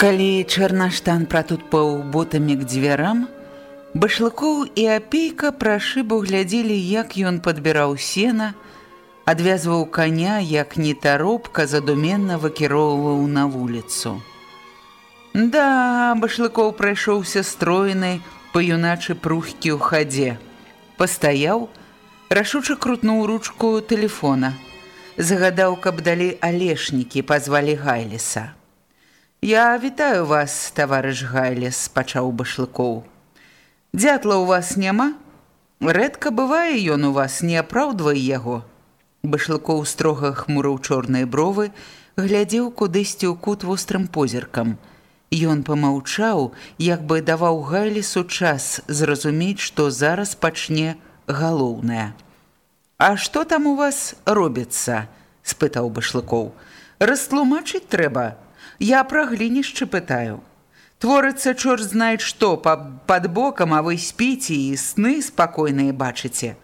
Калі чарнаштан пратутпаў ботамі к дзвярам, башлыкоў і апейка пра шыбу глядзелі, як ён падбіраў сена, адвязваў каня, як нетаропка задуменна выкіроўваў на вуліцу. Да, башлыкоў прайшоўся стройнай па-юначы прухкі ў хадзе. Пастаяў, рашуча крутнуў ручку тэлефона. Загадаў, каб далі алешнікі пазвалі Гайліса. Я вітаю вас, таварыш Гайлес, пачаў башлыкоў. Дзятла ў вас няма? Рэдка бывае ён у вас, не апраўдвай яго. Башлыкоў строга хмурыў чорныя бровы, глядзеў кудысьці ў кут вострым позіркам. Ён памаўчаў, як бы даваў Гайлесу час зразумець, што зараз пачне галоўнае. А што там у вас робіцца? спытаў башлыкоў. Растлумачыць трэба, Я пра глінішчы пытаю. Творыцца чор знае што пад бокам, а вы спіце і сны спакойныя бачыце.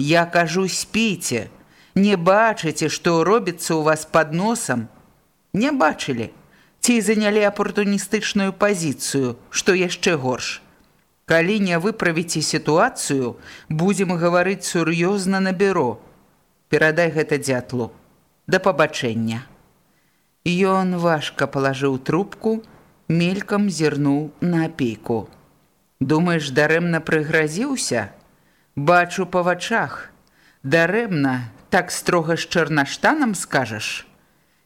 Я кажу спіце, не бачыце, што робіцца ў вас пад носам. Не бачылі, ці занялі апартуністычную пазіцыю, што яшчэ горш. Калі не выправіце сітуацыю, будзем гаварыць сур'ёзна на бюро. Перадай гэта дзятлу. Да пабачэння. Ён важка палажыў трубку, мелькам зірнуў на апейку. Думаеш, дарэмна прыгразіўся? Бачу па вачах. Дарэмна, так строга з чарнаштанам скажаш.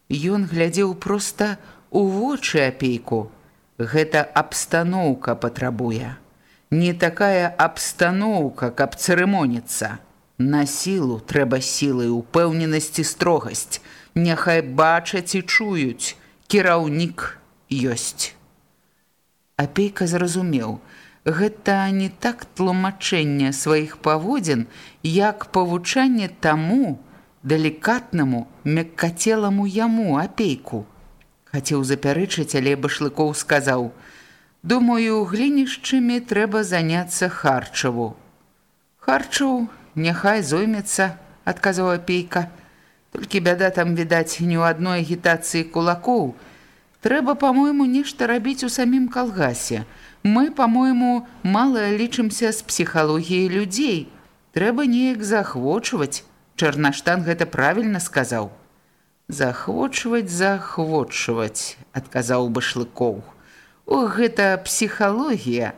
Ён глядзеў проста у вочы апейку. Гэта абстаноўка патрабуе. Не такая абстаноўка, каб цырымоніцца. На сілу трэба сілай упэўненасці строгасць няхай бачаць і чуюць, кіраўнік ёсць. Апейка зразумеў, гэта не так тлумачэнне сваіх паводзін, як павучанне таму далікатнаму мяккацеламу яму апейку. Хацеў запярэчыць, але башлыкоў сказаў: « Думаю, глінішчымі трэба заняцца харчаву. Харчаў няхай зоймецца, адказаў апейка. Толькі бяда там відаць не ў адной агітацыі кулакоў. Трэба, па-мойму, нешта рабіць у самім калгасе. Мы, па-мойму, мала лічымся з псіхалогіяй людзей. Трэба неяк захвочваць. Чарнаштан гэта правільна сказаў. Захвочваць, захвочваць, адказаў башлыкоў. О, гэта псіхалогія.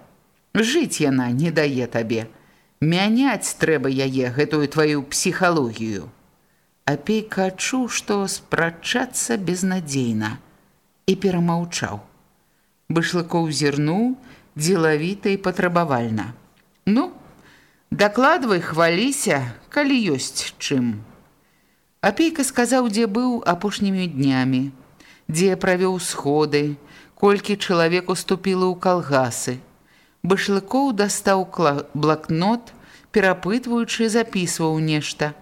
Жыць яна не дае табе. Мяняць трэба яе гэтую тваю псіхалогію. Апейка адчуў, што спрачацца безнадзейна і перамаўчаў. Бышлыкоў зірнуў дзелавіта і патрабавальна. Ну, дакладвай хваліся, калі ёсць чым. Апейка сказаў, дзе быў апошнімі днямі, дзе правёў сходы, колькі чалавек уступіла ў калгасы. Бышлыкоў дастаў блакнот, перапытваючы запісваў нешта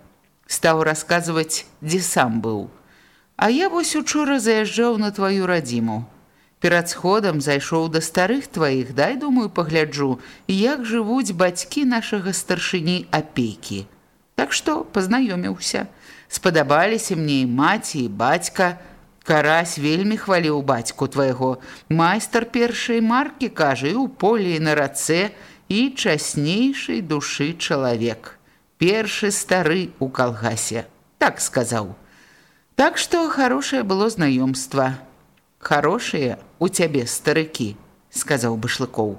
стаў расказваць, дзе сам быў. А я вось учора заязджаў на тваю радзіму. Перад сходам зайшоў да старых тваіх, дай думаю, пагляджу, як жывуць бацькі нашага старшыні апейкі. Так што пазнаёміўся. Спадабаліся мне і маці і бацька. Карась вельмі хваліў бацьку твайго. Майстар першай маркі кажа і ў полі на рацэ і часнейшай душы чалавек першы стары ў калгасе, так сказаў. Так што хорошае было знаёмства. Хорошыя у цябе старыкі, сказаў башлыкоў.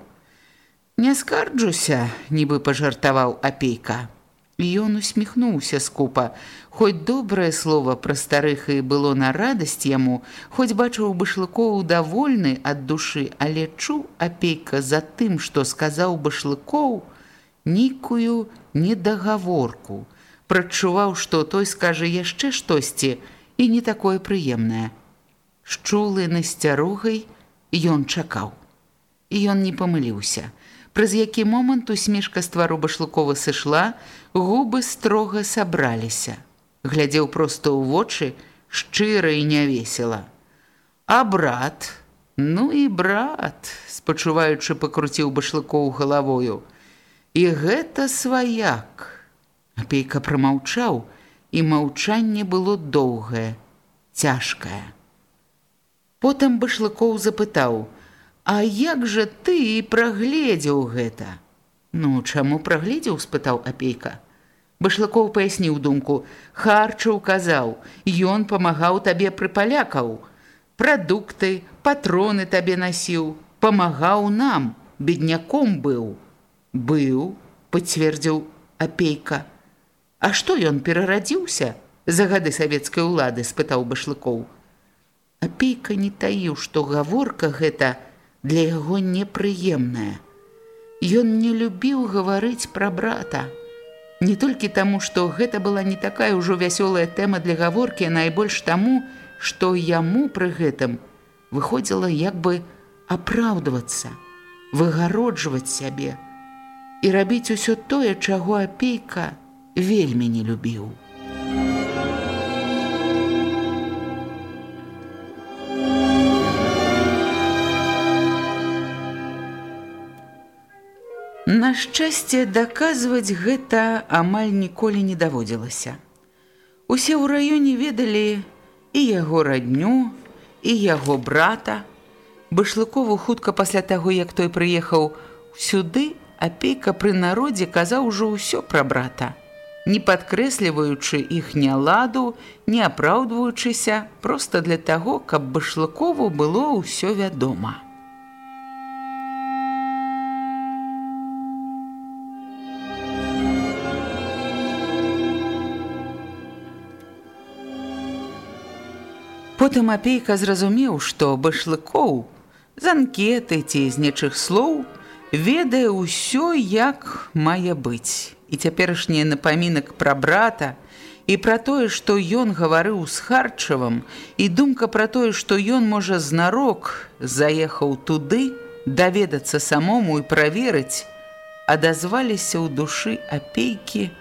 Не скарджуся, нібы пажартаваў апейка. Ён усміхнуўся скупа. Хоць добрае слово пра старых і было на радасць яму, хоць бачыў башлыкоў давольны ад душы, але чуў апейка за тым, што сказаў башлыкоў, нейкую недагаворку. Прачуваў, што той скажа яшчэ штосьці і не такое прыемнае. Шчулы насцярогай ён чакаў. І ён не памыліўся праз які момант усмешка з твару башлукова сышла, губы строга сабраліся. Глядзеў проста ў вочы, шчыра і нявесела. А брат, ну і брат, спачуваючы пакруціў башлыкоў галавою. І гэта сваяк. Апейка прамаўчаў, і маўчанне было доўгае, цяжкае. Потым башлыкоў запытаў: А як жа ты прагледзеў гэта? Ну, чаму прагледзеў, спытаў апейка. Башлыкоў паясніў думку: Харчаў казаў, ён памагаў табе пры палякаў. Прадукты, патроны табе насіў, памагаў нам, бедняком быў. Быў, пацвердзіў апейка. А што ён перарадзіўся? За гады савецкай улады спытаў башлыкоў. Апейка не таіў, што гаворка гэта, для яго непрыемная. Ён не любіў гаварыць пра брата. Не толькі таму, што гэта была не такая ўжо вясёлая тэма для гаворкі, найбольш таму, што яму пры гэтым выходзіла як бы апраўдвацца, выгароджваць сябе і рабіць усё тое, чаго апейка вельмі не любіў. На шчасце даказваць гэта амаль ніколі не даводзілася. Усе ў раёне ведалі і яго радню, і яго брата. Башлыкову хутка пасля таго, як той прыехаў сюды, апейка пры народзе казаў ужо ўсё пра брата. Не падкрэсліваючы іх няладу, не апраўдваючыся, проста для таго, каб башлыкову было ўсё вядома. Потым апейка зразумеў, што башлыкоў з анкеты ці з нечых слоў ведае ўсё, як мае быць. І цяперашні напамінак пра брата і пра тое, што ён гаварыў з харчавым, і думка пра тое, што ён можа знарок заехаў туды, даведацца самому і праверыць, адазваліся ў душы апейкі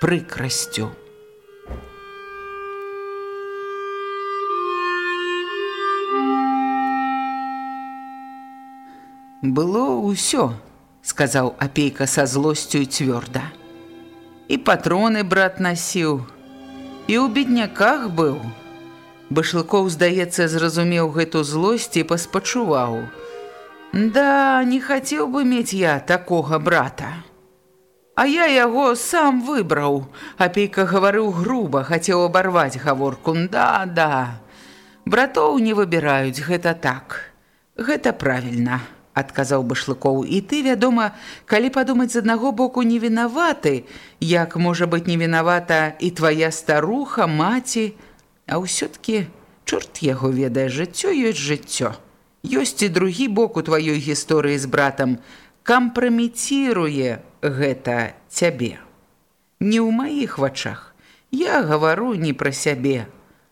прыкрасцю. Было ўсё, сказаў апейка са злосцю цвёрда. І патроны брат насіў, і ў бедняках быў. Башлыкоў, здаецца, зразумеў гэту злосць і паспачуваў. Да, не хацеў бы мець я такога брата. А я яго сам выбраў. Апейка гаварыў груба, хацеў абарваць гаворку. Да, да. Братоў не выбіраюць гэта так. Гэта правільна адказаў башлыкоў. І ты вядома калі падумаць з аднаго боку не вінаваты як можа быць не вінавата і твоя старуха маці а ўсё-ткі чорт яго ведае жыццё ёсць жыццё. Ёсць і другі бок у тваёй гісторыі з братам. Кампраміціруе гэта цябе. Не ў маіх вачах я гавару не пра сябе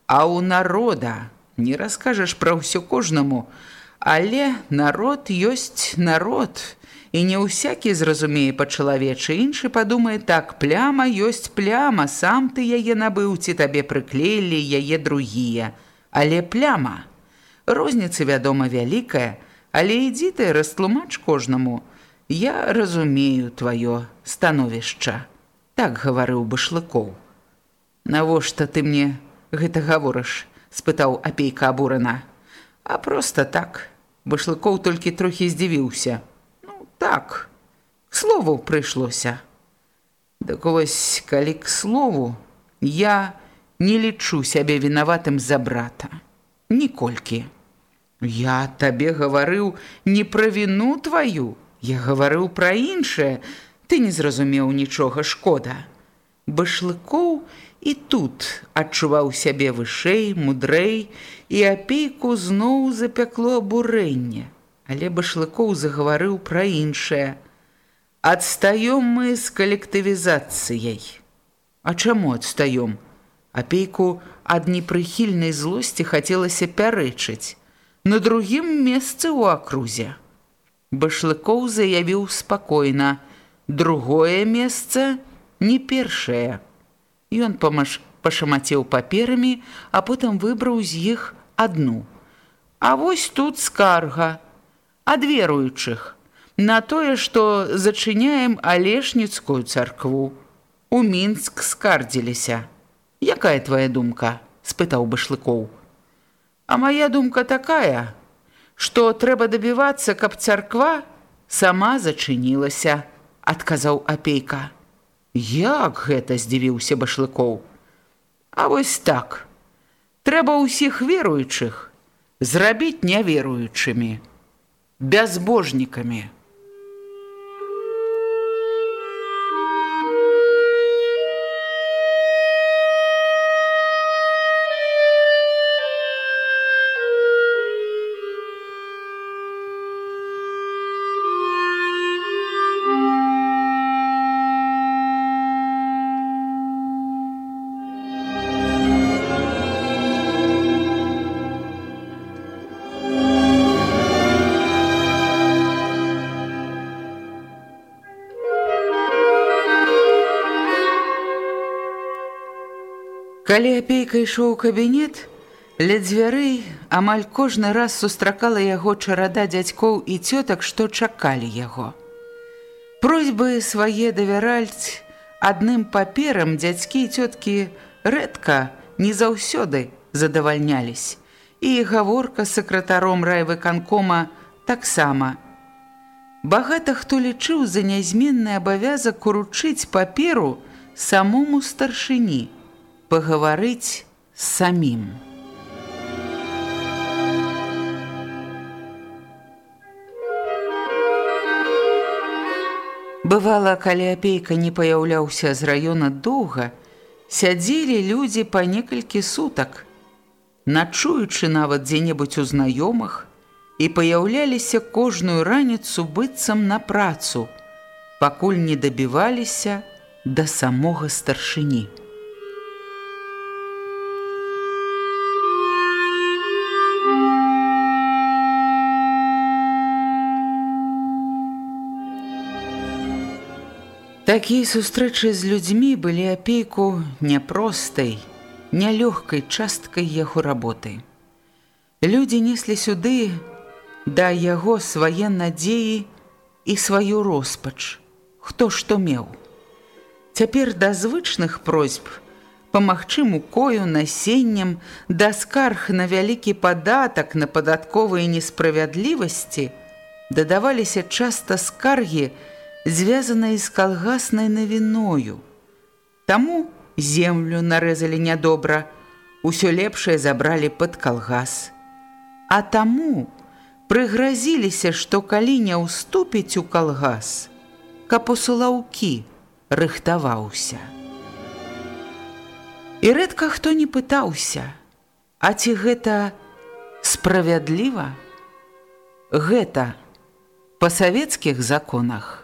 а ў народа. Не раскажаш пра ўсё кожнаму а Але народ ёсць народ, і не ўсякі зразумее па-чалавечы, іншы падумае так, пляма ёсць пляма, сам ты яе набыў ці табе прыклеілі яе другія. Але пляма. Розніца, вядома, вялікая, але ідзі ты растлумач кожнаму. Я разумею тваё становішча. Так гаварыў башлыкоў. Навошта ты мне гэта гаворыш? спытаў апейка абурана. А проста так. Башлыкоў толькі трохі здзівіўся. Ну, так, слову прыйшлося. Дык вось, калі к слову, я не лічу сябе вінаватым за брата. Ніколькі. Я табе гаварыў не пра віну тваю, Я гаварыў пра іншае, ты не зразумеў нічога шкода. Башлыкоў і тут адчуваў сябе вышэй, мудрэй, і апейку зноў запякло абурэнне. Але башлыкоў загаварыў пра іншае. Адстаём мы з калектывізацыяй. А чаму адстаём? Апейку ад непрыхільнай злосці хацелася пярэчыць. На другім месцы ў акрузе. Башлыкоў заявіў спакойна: другое месца не першае. Ён памаш пашамацеў паперамі, а потым выбраў з іх адну. А вось тут скарга ад веруючых на тое, што зачыняем алешніцкую царкву. У мінск скардзіліся. Якая твая думка? спытаў башлыкоў. А моя думка такая, што трэба дабівацца, каб царква сама зачынілася, адказаў апейка. Як гэта здзівіўся башлыкоў. А вось так. Трэба ўсіх веруючых зрабіць няверуючымі, бязбожнікамі. Калі апейка ішоў у кабінет, ля дзвярэй амаль кожны раз сустракала яго чарада дзядзькоў і цётак, што чакалі яго. Просьбы свае давяральць адным паперам дзядзькі і цёткі рэдка не заўсёды задавальнялись. І гаворка з сакратаром райвыканкома таксама. Багата хто лічыў за нязменны абавязак уручыць паперу самому старшыні – пагаварыць самім. Бывала, калі апейка не паяўляўся з раёна доўга, сядзелі людзі па некалькі сутак, начуючы нават дзе-небудзь у знаёмых і паяўляліся кожную раніцу быццам на працу, пакуль не дабіваліся да самога старшыні. Такія сустрэчы з людзьмі былі апейку няпростай, нялёгкай часткай яго работы. Людзі неслі сюды да яго свае надзеі і сваю роспач, хто што меў. Цяпер да звычных просьб памагчы мукою насеннем да скарг на вялікі падатак на падатковыя несправядлівасці дадаваліся часта скаргі, звязанай з калгаснай навіною. Таму землю нарэзалі нядобра, усё лепшае забралі пад калгас. А таму прыгразіліся, што калі не ўступіць у калгас, каб у сулаўкі рыхтаваўся. І рэдка хто не пытаўся, А ці гэта справядліва? Гэта па савецкіх законах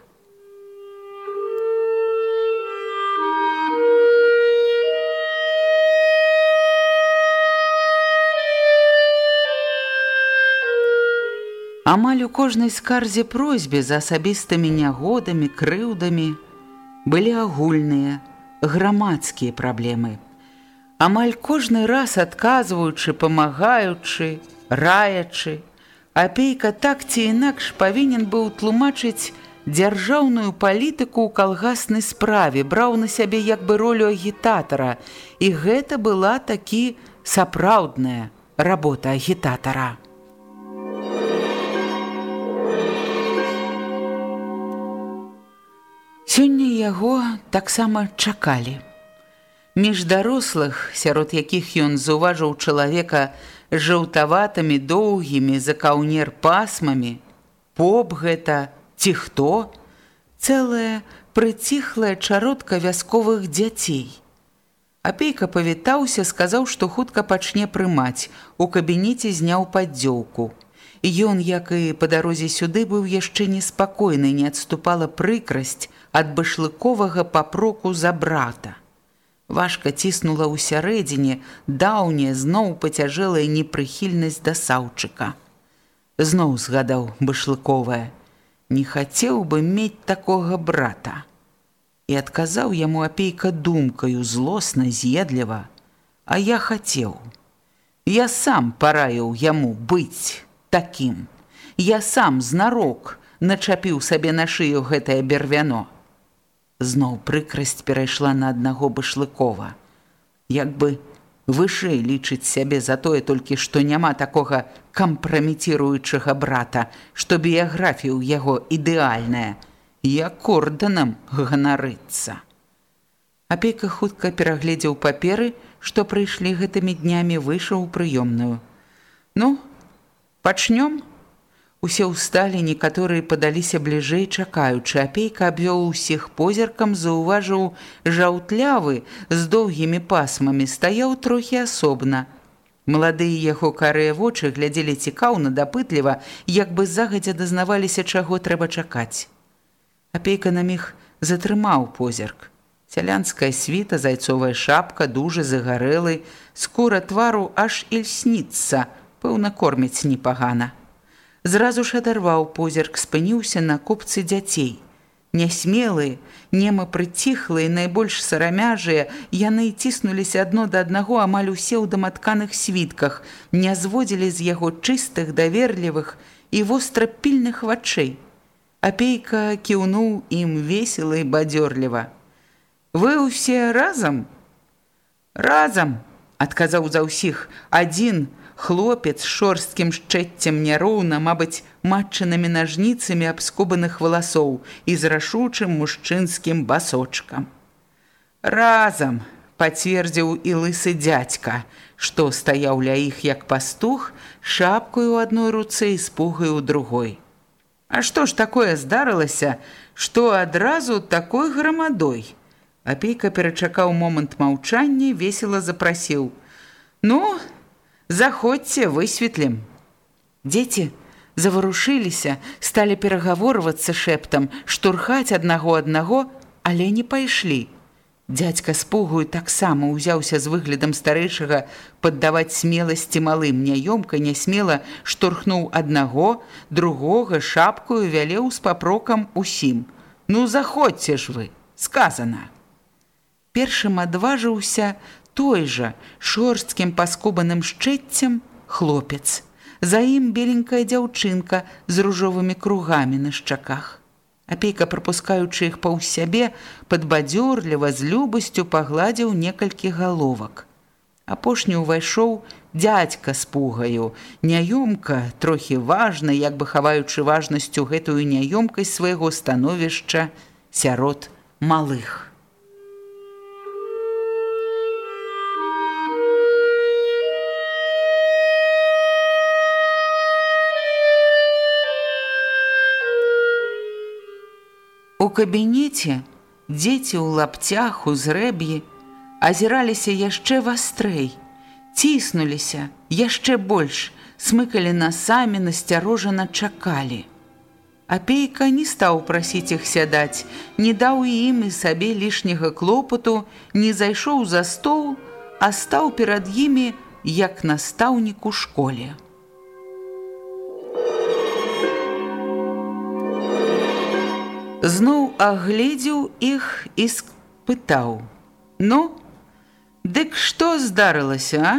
Амаль у кожнай скарзе просьбе за асабістымі нягодамі, крыўдамі былі агульныя, грамадскія праблемы. Амаль кожны раз адказваючы, памагаючы, раячы, апейка так ці інакш павінен быў тлумачыць дзяржаўную палітыку ў калгаснай справе, браў на сябе як бы ролю агітатара, і гэта была такі сапраўдная работа агітатара. Сёння яго таксама чакалі. Між дарослых, сярод якіх ён заўважыў чалавека жаўтаватымі доўгімі за каўнер пасмамі, поп гэта ці хто? Цэлая прыціхлая чародка вясковых дзяцей. Апейка павітаўся, сказаў, што хутка пачне прымаць. У кабінеце зняў паддзёўку. Ён, як і па дарозе сюды, быў яшчэ неспакойны, не адступала прыкрасць ад башлыковага папроку за брата. Важка ціснула ў сярэдзіне даўняя зноў пацяжэлая непрыхільнасць да саўчыка. Зноў згадаў башлыковая: Не хацеў бы мець такога брата. І адказаў яму апейка думкаю злосна з'едліва, А я хацеў. Я сам параіў яму быць такім. Я сам знарок начапіў сабе на шыю гэтае бервяно. Зноў прыкрасць перайшла на аднаго башлыкова. Як бы вышэй лічыць сябе за тое толькі, што няма такога кампраметіруючага брата, што біяграфія ў яго ідэальная, як ордэнам ганарыцца. Апейка хутка перагледзеў паперы, што прыйшлі гэтымі днямі выйшаў у прыёмную. Ну, пачнём, Усе ўсталі, некаторыя падаліся бліжэй, чакаючы. Апейка абвёў усіх позіркам, заўважыў жаўтлявы з доўгімі пасмамі, стаяў трохі асобна. Маладыя яго карыя вочы глядзелі цікаўна, дапытліва, як бы загадзя дазнаваліся, чаго трэба чакаць. Апейка на міг затрымаў позірк. Сялянская світа, зайцовая шапка, дужа загарэлы, скура твару аж ільсніцца, пэўна корміць непагана. Зразу ж адарваў позірк, спыніўся на копцы дзяцей. Нясмелыя, нема прыціхлыя, найбольш сарамяжыя, яны ціснуліся адно да аднаго амаль усе ў даматканых світках, не зводзілі з яго чыстых, даверлівых і вострапільных вачэй. Апейка кіўнуў ім весела і бадзёрліва. Вы ўсе разам? Разам, адказаў за ўсіх, адзін, Хлопец шорсткім шчэццем няроўна, мабыць, матчанымі нажніцамі абскубаных валасоў і з рашучым мужчынскім басочкам. Разам пацвердзіў і лысы дзядзька, што стаяў ля іх як пастух, шапкаю ў адной руцэ і спугаю ў другой. А што ж такое здарылася, што адразу такой грамадой? Апейка перачакаў момант маўчання, весела запрасіў: « Ну, заходзьце высветлім дзеці заварушыліся сталі перагаворвацца шэптам штурхаць аднаго аднаго але не пайшлі дядзька спугую таксама ўзяўся з выглядам старэйшага паддаваць смеласці малым няёмка нясмела штурхнуў аднаго другога шапкую вялеў з папрокам усім ну заходзьце ж вы сказана першым адважыўся той жа шорсткім паскубаным шчэццем хлопец. За ім беленькая дзяўчынка з ружовымі кругамі на шчаках. Апейка, прапускаючы іх паўз сябе, падбадзёрліва з любасцю пагладзіў некалькі галовак. Апошні ўвайшоў дядька з пугаю, няёмка, трохі важна, як бы хаваючы важнасцю гэтую няёмкасць свайго становішча сярод малых. Кабінеце дзеці ў лапцях у зрэб'і азіраліся яшчэ вастрэй, ціснуліся яшчэ больш, смыкалі насамі насцярожана чакалі. Апейка не стаў прасіць іх сядаць, не даў ім і сабе лішняга клопату, не зайшоў за стол, а стаў перад імі як настаўнік у школе. Зноў агледзеў іх і спытаў: « Ну, дык што здарылася, а?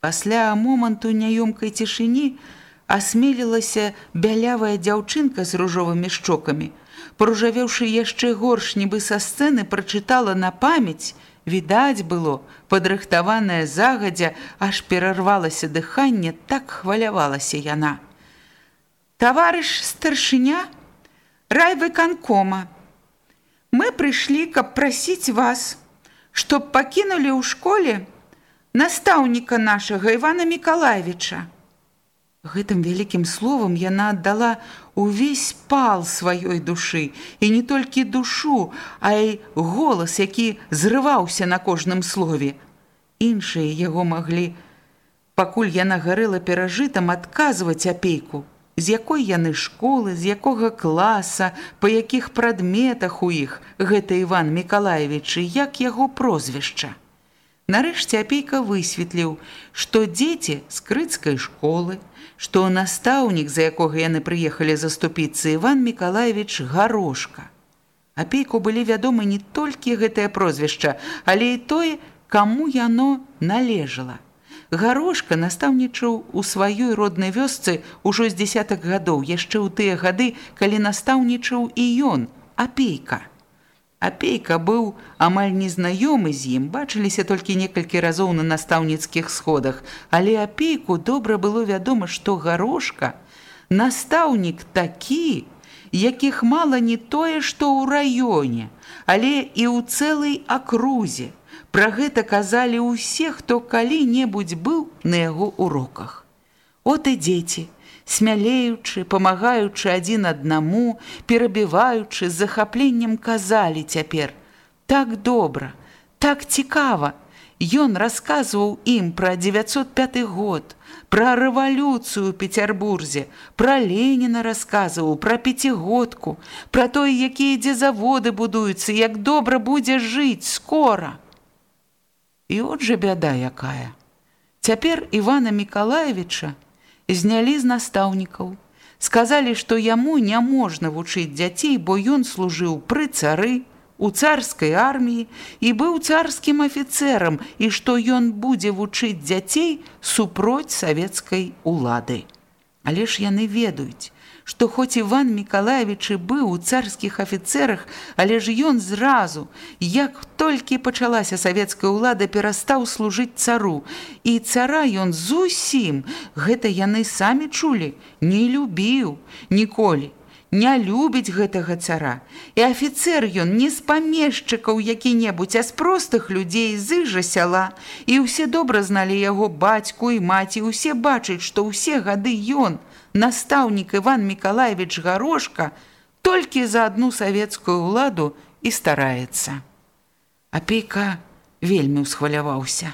Пасля моманту няёмкай цішыні асмелілася бялявая дзяўчынка з ружовымі шчокамі. Пружавеўшы яшчэ горш, нібы са сцэны прачытала на памяць, відаць было, падрыхтаваная загадзя, аж перарвалася дыханне, так хвалявалася яна. Таварыш старшыня, райвыканкома. Мы прыйшлі, каб прасіць вас, чтоб пакінулі ў школе настаўніка нашага Івана Мікалаевича. Гэтым вялікім словам яна аддала увесь пал сваёй душы і не толькі душу, а і голас, які зрываўся на кожным слове. Іншыя яго маглі, пакуль яна гарэла перажытам адказваць апейку, з якой яны школы, з якога класа, па якіх прадметах у іх гэта Іван Мікалаевич і як яго прозвішча. Нарэшце апейка высветліў, што дзеці з крыцкай школы, што настаўнік, за якога яны прыехалі заступіцца Іван Мікалаевич Гарошка. Апейку былі вядомы не толькі гэтае прозвішча, але і тое, каму яно належала. Гарошка настаўнічаў у сваёй роднай вёсцы ўжо з десятак гадоў, яшчэ ў тыя гады, калі настаўнічаў і ён, апейка. Апейка быў амаль незнаёмы з ім, бачыліся толькі некалькі разоў на настаўніцкіх сходах, але апейку добра было вядома, што гарошка настаўнік такі, якіх мала не тое, што ў раёне, але і ў цэлай акрузе. Пра гэта казалі ўсе, хто калі-небудзь быў на яго уроках. От і дзеці, смялеючы, памагаючы адзін аднаму, перабіваючы з захапленнем казалі цяпер: так добра, так цікава. Ён расказваў ім пра 905 год, пра рэвалюцыю ў Петербурзе, пра Леніна расказваў, пра пяцігодку, пра тое, якія дзе заводы будуюцца, як добра будзе жыць скора. І от жа бяда якая. Цяпер Івана Мікалаевича знялі з настаўнікаў. Сказалі, што яму няможна вучыць дзяцей, бо ён служыў пры цары, у царскай арміі і быў царскім афіцэрам і што ён будзе вучыць дзяцей супроць савецкай улады. Але ж яны ведаюць, што хоць Іван Мікалаевич быў у царскіх афіцэрах, але ж ён зразу, як толькі пачалася савецкая ўлада перастаў служыць цару. І цара ён зусім, гэта яны самі чулі, не любіў ніколі. Не любіць гэтага цара. І афіцэр ён не з памешчыкаў які-небудзь, а з простых людзей зыжа сяла. І ўсе добра зналі яго бацьку і маці, усе бачаць, што ўсе гады ён, настаўнік Іван Мікалаевич Гарошка толькі за адну савецкую ўладу і стараецца. Апейка вельмі ўсхваляваўся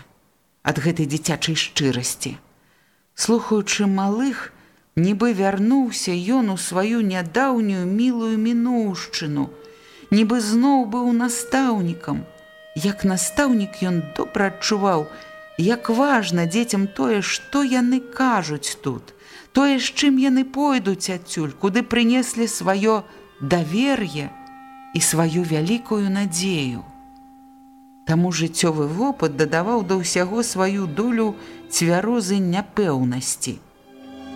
ад гэтай дзіцячай шчырасці. Слухаючы малых, нібы вярнуўся ён у сваю нядаўнюю мілую мінуўшчыну, нібы зноў быў настаўнікам. Як настаўнік ён добра адчуваў, як важна дзецям тое, што яны кажуць тут – тое, з чым яны пойдуць адсюль, куды прынеслі сваё давер'е і сваю вялікую надзею. Таму жыццёвы вопыт дадаваў да ўсяго сваю долю цвярозы няпэўнасці.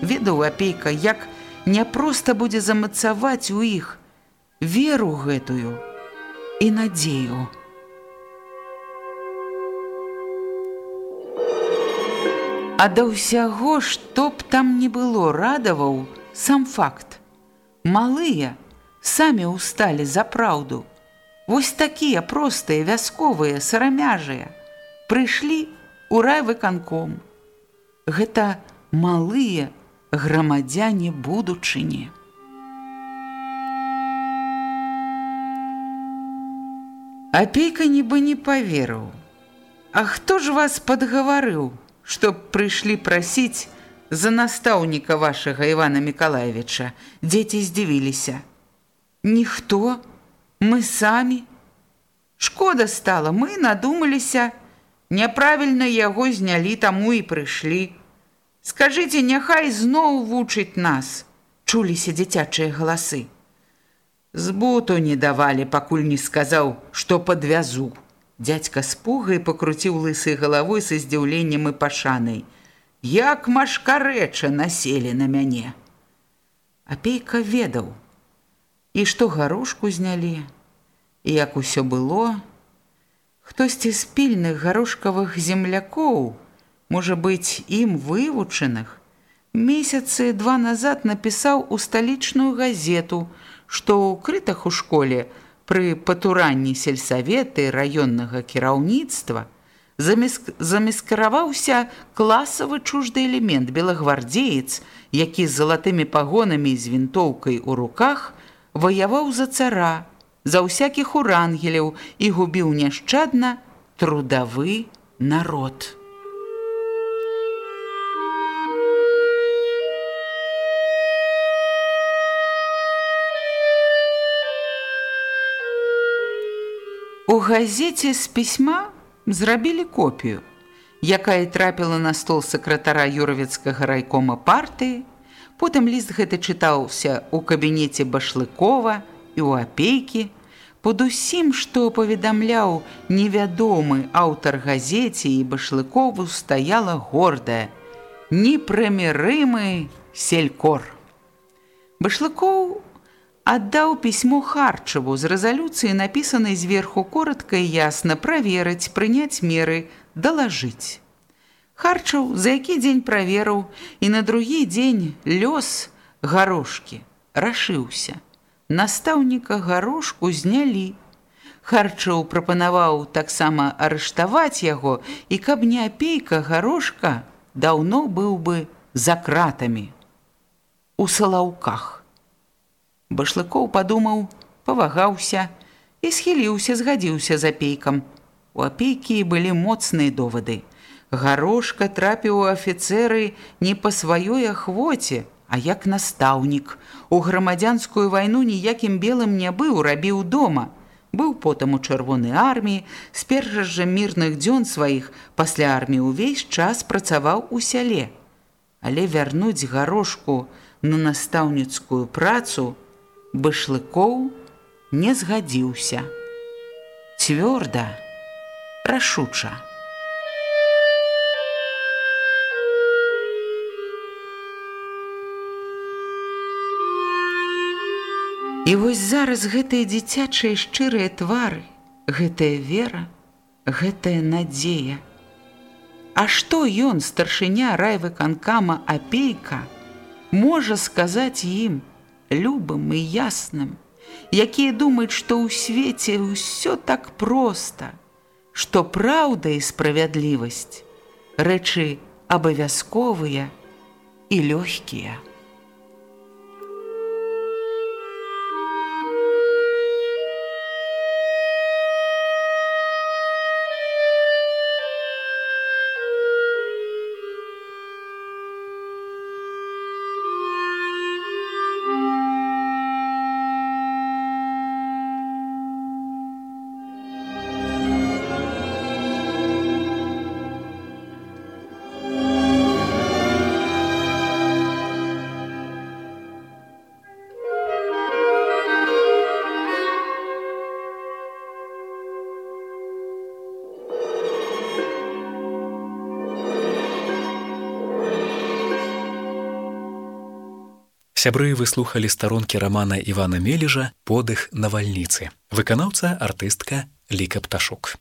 Ведаў апейка, як няпроста будзе замацаваць у іх веру гэтую і надзею. А да ўсяго, што б там не было, радаваў сам факт. Малыя самі ўсталі за праўду. Вось такія простыя, вясковыя, сарамяжыя, прыйшлі ў райвыканком. Гэта малыя грамадзяне будучыні. Апейка нібы не паверыў. А хто ж вас падгаварыў? Чтоб прыйшлі прасіць за настаўніка вашага Івана Мікалаевича. Дзеці здзівіліся. Ніхто, мы самі. Шкода стала, мы надумаліся, няправільна яго знялі, таму і прыйшлі. Скажыце, няхай зноў вучыць нас, чуліся дзіцячыя галасы. Збуту не давалі, пакуль не сказаў, што падвязу. Дядька з пугай пакруціў лысай галавой са здзіўленнем і пашанай. Як машкарэча населі на мяне. Апейка ведаў, і што гарошку знялі, і як усё было, хтосьці з пільных гарошкавых землякоў, можа быць, ім вывучаных, месяцы два назад напісаў у сталічную газету, што ў крытах у школе, пры патуранні сельсаветы раённага кіраўніцтва замаскіраваўся класавы чужды элемент белагвардзеец, які з залатымі пагонамі з вінтоўкай у руках ваяваў за цара, за ўсякіх урангеляў і губіў няшчадна трудавы народ. У газеце з пісьма зрабілі копію, якая трапіла на стол сакратара юравецкага райкома партыі. Потым ліст гэты чытаўся ў кабінеце башлыкова і ў апейкі. Под усім, што паведамляў невядомы аўтар газеце і башлыкову стаяла гордая, непрымірымы селькор. Башлыкоў аддаў пісьмо Харчаву з рэзалюцыі, напісанай зверху коротка і ясна праверыць, прыняць меры, далажыць. Харчаў за які дзень праверыў і на другі дзень лёс гарошкі рашыўся. Настаўніка гарошку знялі. Харчаў прапанаваў таксама арыштаваць яго і каб не апейка гарошка даўно быў бы за кратамі у салаўках. Башлыкоў падумаў, павагаўся і схіліўся, згадзіўся за пейкам. У апейкі былі моцныя довады. Гарошка трапіў у афіцэры не па сваёй ахвоце, а як настаўнік. У грамадзянскую вайну ніякім белым не быў, рабіў дома. Быў потым у чырвонай арміі, з першых жа мірных дзён сваіх пасля арміі ўвесь час працаваў у сяле. Але вярнуць гарошку на настаўніцкую працу, башлыкоў не згадзіўся. Цвёрда, рашуча. І вось зараз гэтыя дзіцячыя шчырыя твары, гэтая вера, гэтая надзея. А што ён, старшыня райвыканкама апейка, можа сказаць ім, любым і ясным, якія думаюць, што ў свеце ўсё так проста, што праўда і справядлівасць, рэчы абавязковыя і лёгкія. Сябры выслухалі старонкі рамана Івана Мележа подых навальніцы. Выканаўца артыстка Ліка пташук.